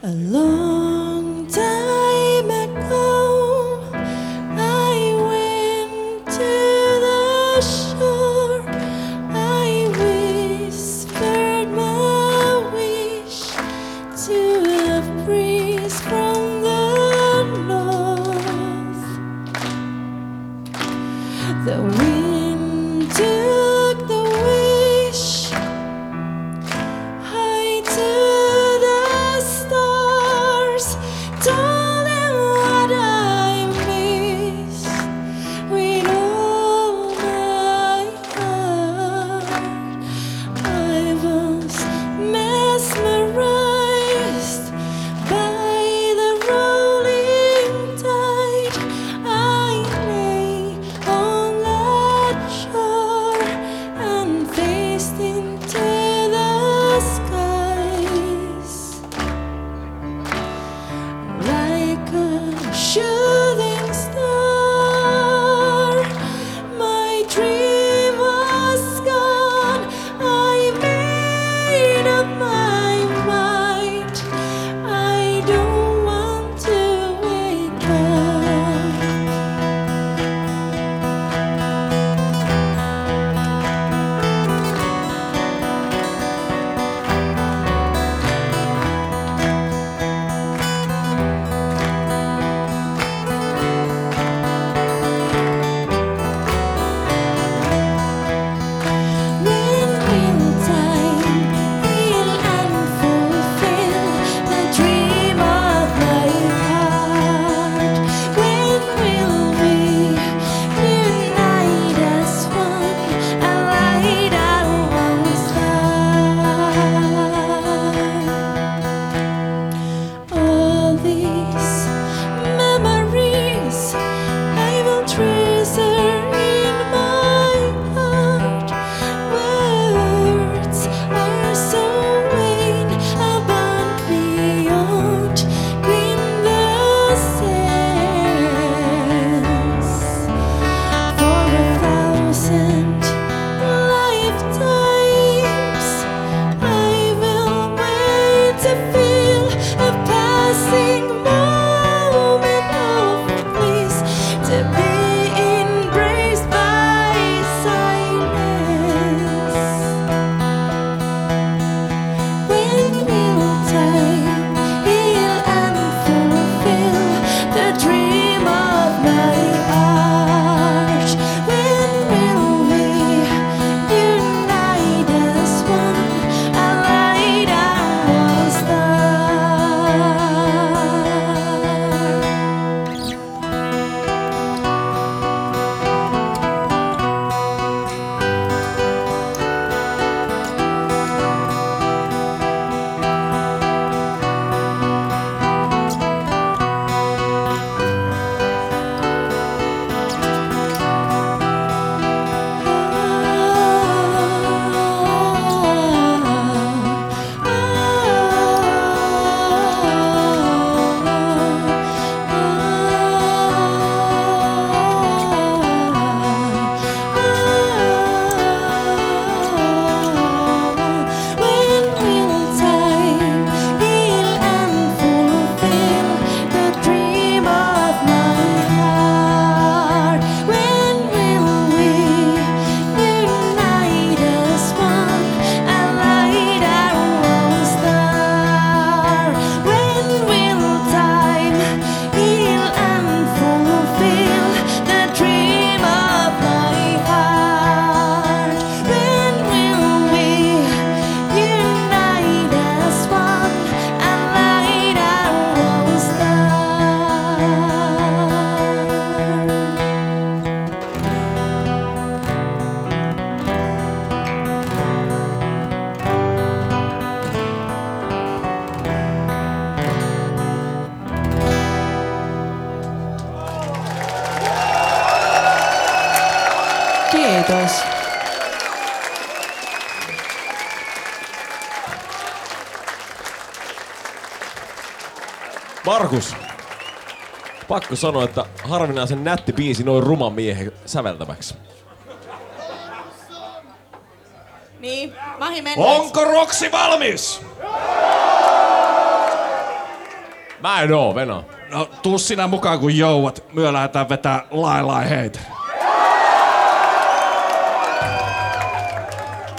A long time ago, I went to the shore. I whispered my wish to a breeze from the north. The Markus, pakko sanoa, että harvinaisen nätti biisi noin ruman miehen säveltäväksi. Niin, mahi mennä. Onko Roksi valmis? Mä en oo, Veno. No, tuu sinä mukaan kun jouvat. Myö lähetään vetää lailai heitä.